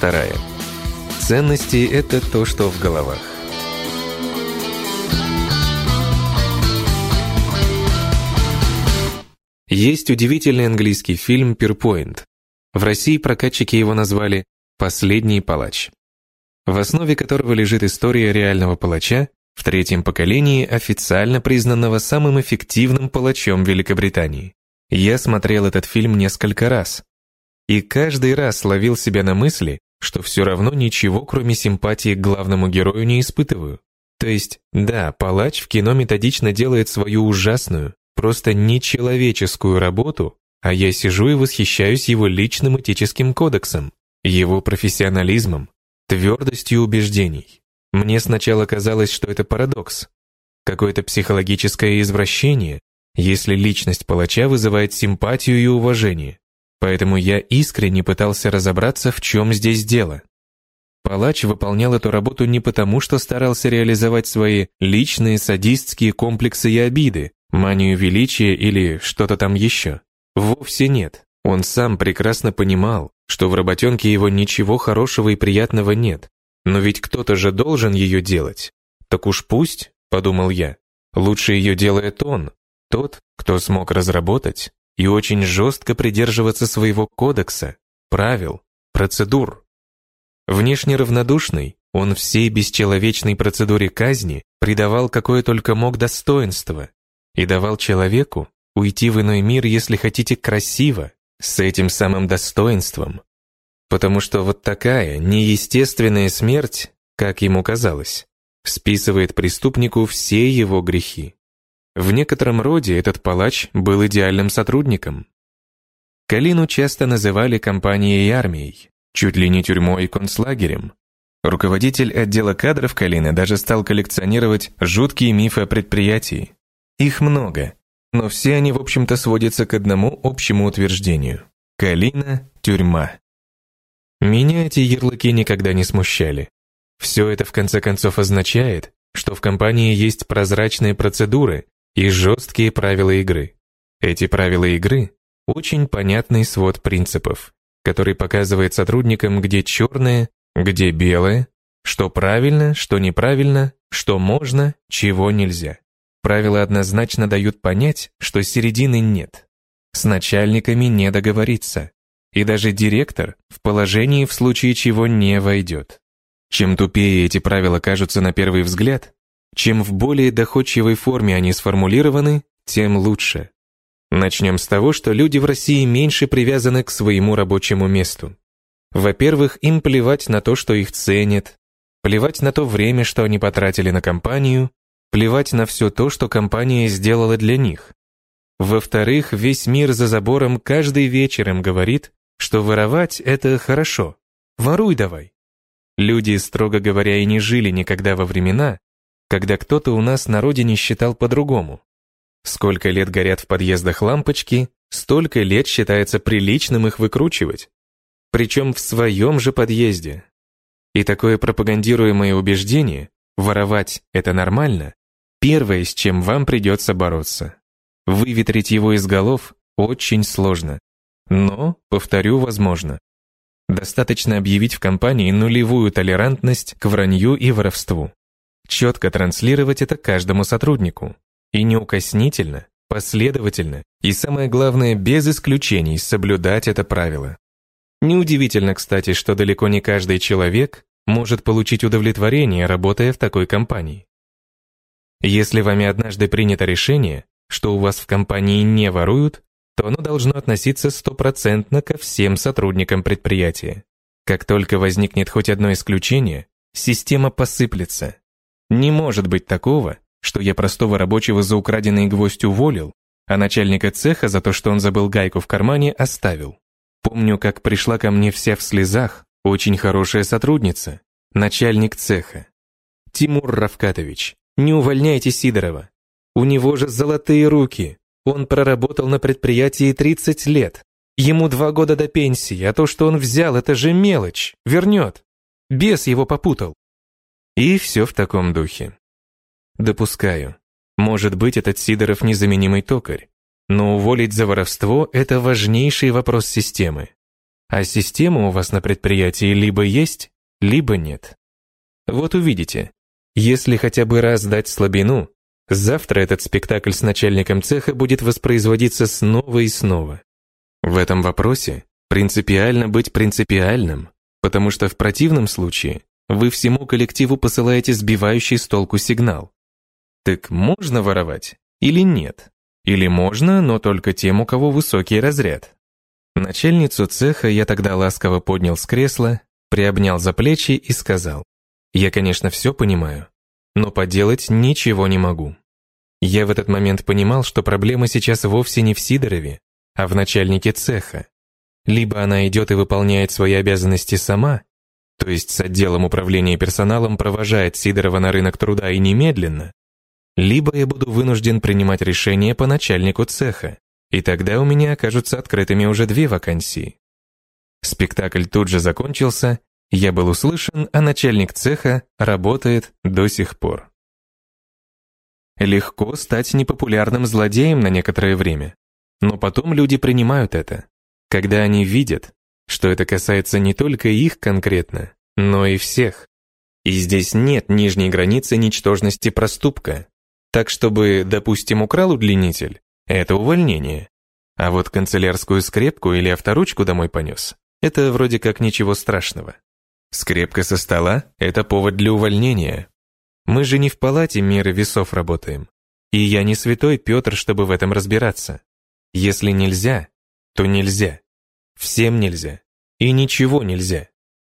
вторая. Ценности – это то, что в головах. Есть удивительный английский фильм «Пирпоинт». В России прокатчики его назвали «Последний палач», в основе которого лежит история реального палача в третьем поколении, официально признанного самым эффективным палачом Великобритании. Я смотрел этот фильм несколько раз, и каждый раз ловил себя на мысли, что все равно ничего, кроме симпатии к главному герою, не испытываю. То есть, да, палач в кино методично делает свою ужасную, просто нечеловеческую работу, а я сижу и восхищаюсь его личным этическим кодексом, его профессионализмом, твердостью убеждений. Мне сначала казалось, что это парадокс, какое-то психологическое извращение, если личность палача вызывает симпатию и уважение. Поэтому я искренне пытался разобраться, в чем здесь дело. Палач выполнял эту работу не потому, что старался реализовать свои личные садистские комплексы и обиды, манию величия или что-то там еще. Вовсе нет. Он сам прекрасно понимал, что в работенке его ничего хорошего и приятного нет. Но ведь кто-то же должен ее делать. Так уж пусть, подумал я. Лучше ее делает он, тот, кто смог разработать и очень жестко придерживаться своего кодекса, правил, процедур. Внешне равнодушный, он всей бесчеловечной процедуре казни придавал какое только мог достоинство, и давал человеку уйти в иной мир, если хотите, красиво, с этим самым достоинством. Потому что вот такая неестественная смерть, как ему казалось, списывает преступнику все его грехи. В некотором роде этот палач был идеальным сотрудником. Калину часто называли компанией и армией, чуть ли не тюрьмой и концлагерем. Руководитель отдела кадров Калины даже стал коллекционировать жуткие мифы о предприятии, их много, но все они, в общем-то, сводятся к одному общему утверждению. Калина – тюрьма. Меня эти ярлыки никогда не смущали. Все это, в конце концов, означает, что в компании есть прозрачные процедуры и жесткие правила игры. Эти правила игры – очень понятный свод принципов, который показывает сотрудникам, где черное, где белое, что правильно, что неправильно, что можно, чего нельзя. Правила однозначно дают понять, что середины нет. С начальниками не договориться. И даже директор в положении в случае чего не войдет. Чем тупее эти правила кажутся на первый взгляд, чем в более доходчивой форме они сформулированы, тем лучше. Начнем с того, что люди в России меньше привязаны к своему рабочему месту. Во-первых, им плевать на то, что их ценят, плевать на то время, что они потратили на компанию, Плевать на все то, что компания сделала для них. Во-вторых, весь мир за забором каждый вечер им говорит, что воровать — это хорошо. Воруй давай. Люди, строго говоря, и не жили никогда во времена, когда кто-то у нас на родине считал по-другому. Сколько лет горят в подъездах лампочки, столько лет считается приличным их выкручивать. Причем в своем же подъезде. И такое пропагандируемое убеждение, воровать – это нормально, Первое, с чем вам придется бороться. Выветрить его из голов очень сложно. Но, повторю, возможно. Достаточно объявить в компании нулевую толерантность к вранью и воровству. Четко транслировать это каждому сотруднику. И неукоснительно, последовательно и, самое главное, без исключений соблюдать это правило. Неудивительно, кстати, что далеко не каждый человек может получить удовлетворение, работая в такой компании. Если вами однажды принято решение, что у вас в компании не воруют, то оно должно относиться стопроцентно ко всем сотрудникам предприятия. Как только возникнет хоть одно исключение, система посыплется. Не может быть такого, что я простого рабочего за украденный гвоздь уволил, а начальника цеха за то, что он забыл гайку в кармане, оставил. Помню, как пришла ко мне вся в слезах, очень хорошая сотрудница, начальник цеха. Тимур Равкатович, не увольняйте Сидорова. У него же золотые руки. Он проработал на предприятии 30 лет. Ему два года до пенсии, а то, что он взял, это же мелочь. Вернет. Бес его попутал. И все в таком духе. Допускаю. Может быть, этот Сидоров незаменимый токарь. Но уволить за воровство – это важнейший вопрос системы. а система у вас на предприятии либо есть, либо нет. Вот увидите, если хотя бы раз дать слабину, завтра этот спектакль с начальником цеха будет воспроизводиться снова и снова. В этом вопросе принципиально быть принципиальным, потому что в противном случае вы всему коллективу посылаете сбивающий с толку сигнал. Так можно воровать или нет? Или можно, но только тем, у кого высокий разряд? Начальницу цеха я тогда ласково поднял с кресла, приобнял за плечи и сказал, «Я, конечно, все понимаю, но поделать ничего не могу». Я в этот момент понимал, что проблема сейчас вовсе не в Сидорове, а в начальнике цеха. Либо она идет и выполняет свои обязанности сама, то есть с отделом управления персоналом провожает Сидорова на рынок труда и немедленно, либо я буду вынужден принимать решение по начальнику цеха, и тогда у меня окажутся открытыми уже две вакансии. Спектакль тут же закончился, я был услышан, а начальник цеха работает до сих пор. Легко стать непопулярным злодеем на некоторое время, но потом люди принимают это, когда они видят, что это касается не только их конкретно, но и всех. И здесь нет нижней границы ничтожности проступка. Так, чтобы, допустим, украл удлинитель, это увольнение. А вот канцелярскую скрепку или авторучку домой понес, это вроде как ничего страшного. Скрепка со стола – это повод для увольнения. Мы же не в палате меры весов работаем. И я не святой Петр, чтобы в этом разбираться. Если нельзя, то нельзя. Всем нельзя. И ничего нельзя.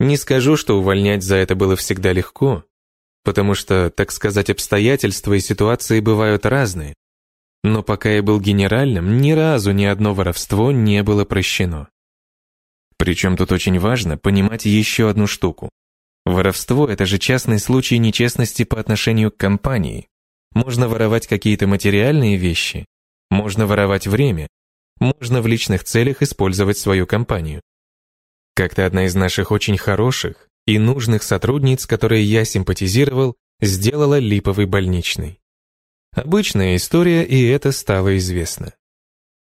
Не скажу, что увольнять за это было всегда легко, потому что, так сказать, обстоятельства и ситуации бывают разные. Но пока я был генеральным, ни разу ни одно воровство не было прощено. Причем тут очень важно понимать еще одну штуку. Воровство – это же частный случай нечестности по отношению к компании. Можно воровать какие-то материальные вещи, можно воровать время, можно в личных целях использовать свою компанию. Как-то одна из наших очень хороших, и нужных сотрудниц, которые я симпатизировал, сделала липовый больничный. Обычная история, и это стало известно.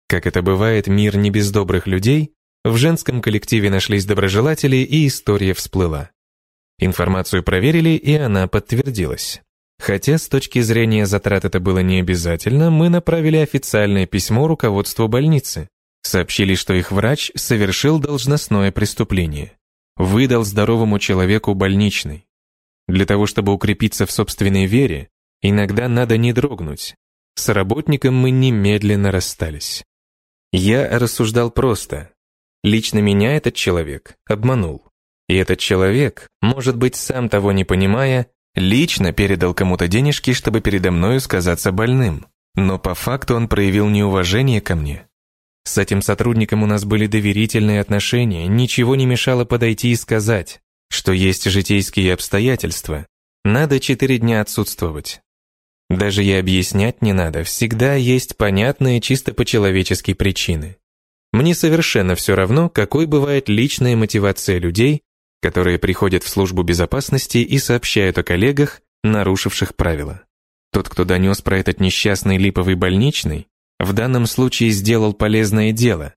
Как это бывает, мир не без добрых людей, в женском коллективе нашлись доброжелатели, и история всплыла. Информацию проверили, и она подтвердилась. Хотя с точки зрения затрат это было не обязательно, мы направили официальное письмо руководству больницы. Сообщили, что их врач совершил должностное преступление выдал здоровому человеку больничный. Для того, чтобы укрепиться в собственной вере, иногда надо не дрогнуть. С работником мы немедленно расстались. Я рассуждал просто. Лично меня этот человек обманул. И этот человек, может быть, сам того не понимая, лично передал кому-то денежки, чтобы передо мною сказаться больным. Но по факту он проявил неуважение ко мне. С этим сотрудником у нас были доверительные отношения, ничего не мешало подойти и сказать, что есть житейские обстоятельства. Надо четыре дня отсутствовать. Даже и объяснять не надо, всегда есть понятные чисто по-человечески причины. Мне совершенно все равно, какой бывает личная мотивация людей, которые приходят в службу безопасности и сообщают о коллегах, нарушивших правила. Тот, кто донес про этот несчастный липовый больничный, в данном случае сделал полезное дело,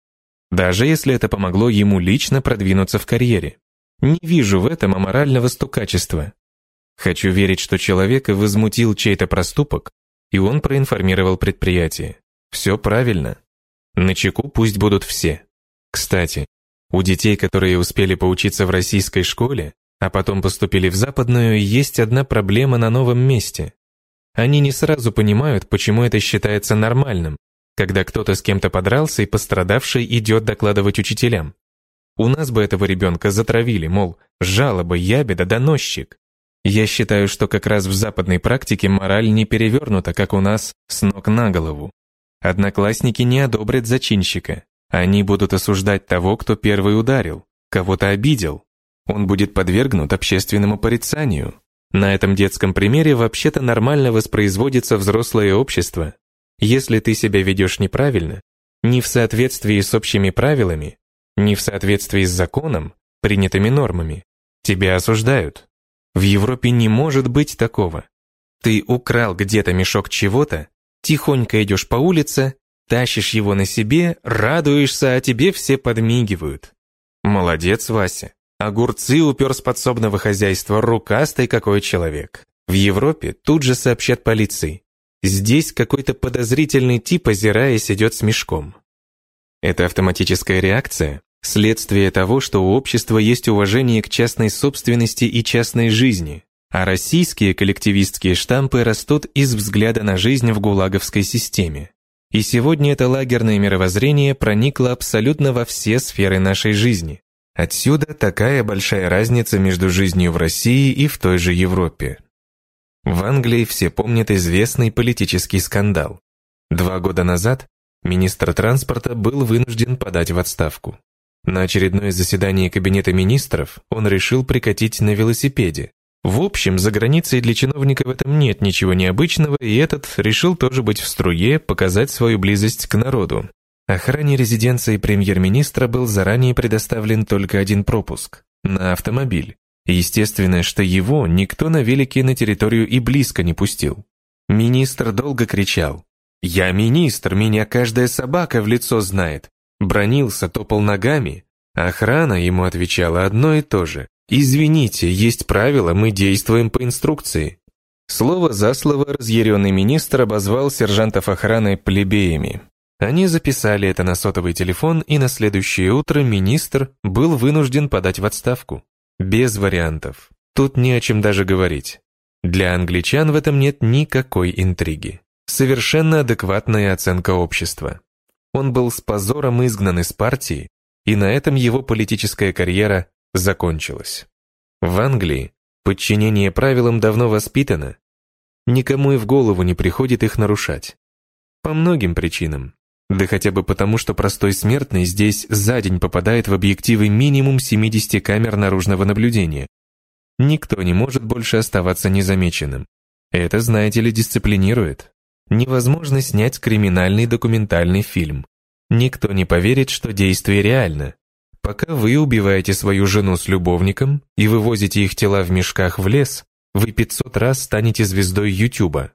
даже если это помогло ему лично продвинуться в карьере. Не вижу в этом аморального стукачества. Хочу верить, что человека возмутил чей-то проступок, и он проинформировал предприятие. Все правильно. На чеку пусть будут все. Кстати, у детей, которые успели поучиться в российской школе, а потом поступили в западную, есть одна проблема на новом месте. Они не сразу понимают, почему это считается нормальным, когда кто-то с кем-то подрался и пострадавший идет докладывать учителям. У нас бы этого ребенка затравили, мол, жалоба, ябеда, доносчик. Я считаю, что как раз в западной практике мораль не перевернута, как у нас, с ног на голову. Одноклассники не одобрят зачинщика. Они будут осуждать того, кто первый ударил, кого-то обидел. Он будет подвергнут общественному порицанию. На этом детском примере вообще-то нормально воспроизводится взрослое общество, если ты себя ведешь неправильно, не в соответствии с общими правилами, не в соответствии с законом, принятыми нормами, тебя осуждают. В Европе не может быть такого. Ты украл где-то мешок чего-то, тихонько идешь по улице, тащишь его на себе, радуешься, а тебе все подмигивают. Молодец, Вася. Огурцы упер с подсобного хозяйства, рукастый какой человек. В Европе тут же сообщат полиции. Здесь какой-то подозрительный тип, озираясь, идет с мешком. Это автоматическая реакция, следствие того, что у общества есть уважение к частной собственности и частной жизни, а российские коллективистские штампы растут из взгляда на жизнь в гулаговской системе. И сегодня это лагерное мировоззрение проникло абсолютно во все сферы нашей жизни. Отсюда такая большая разница между жизнью в России и в той же Европе. В Англии все помнят известный политический скандал. Два года назад министр транспорта был вынужден подать в отставку. На очередное заседание Кабинета министров он решил прикатить на велосипеде. В общем, за границей для чиновника в этом нет ничего необычного, и этот решил тоже быть в струе, показать свою близость к народу. Охране резиденции премьер-министра был заранее предоставлен только один пропуск – на автомобиль. Естественно, что его никто на велике на территорию и близко не пустил. Министр долго кричал. «Я министр, меня каждая собака в лицо знает». Бронился, топал ногами. Охрана ему отвечала одно и то же. «Извините, есть правила, мы действуем по инструкции». Слово за слово разъяренный министр обозвал сержантов охраны плебеями. Они записали это на сотовый телефон, и на следующее утро министр был вынужден подать в отставку. Без вариантов. Тут не о чем даже говорить. Для англичан в этом нет никакой интриги. Совершенно адекватная оценка общества. Он был с позором изгнан из партии, и на этом его политическая карьера закончилась. В Англии подчинение правилам давно воспитано. Никому и в голову не приходит их нарушать. По многим причинам. Да хотя бы потому, что простой смертный здесь за день попадает в объективы минимум 70 камер наружного наблюдения. Никто не может больше оставаться незамеченным. Это, знаете ли, дисциплинирует. Невозможно снять криминальный документальный фильм. Никто не поверит, что действие реально. Пока вы убиваете свою жену с любовником и вывозите их тела в мешках в лес, вы 500 раз станете звездой Ютуба.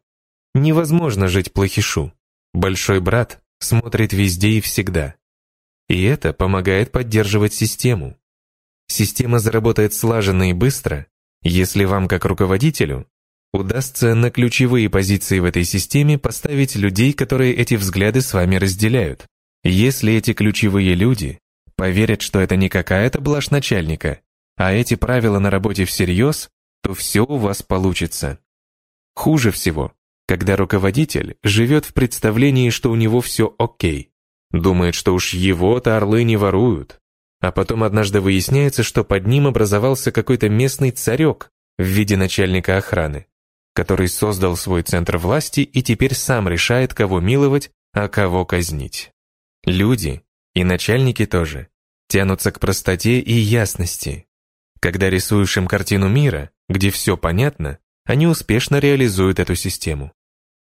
Невозможно жить плохишу. Большой брат смотрит везде и всегда. И это помогает поддерживать систему. Система заработает слаженно и быстро, если вам, как руководителю, удастся на ключевые позиции в этой системе поставить людей, которые эти взгляды с вами разделяют. Если эти ключевые люди поверят, что это не какая-то блажь начальника, а эти правила на работе всерьез, то все у вас получится. Хуже всего, когда руководитель живет в представлении, что у него все окей, думает, что уж его-то орлы не воруют, а потом однажды выясняется, что под ним образовался какой-то местный царек в виде начальника охраны, который создал свой центр власти и теперь сам решает, кого миловать, а кого казнить. Люди, и начальники тоже, тянутся к простоте и ясности. Когда рисуешь им картину мира, где все понятно, они успешно реализуют эту систему.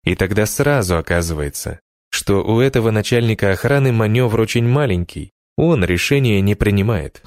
И тогда сразу оказывается, что у этого начальника охраны маневр очень маленький, он решения не принимает.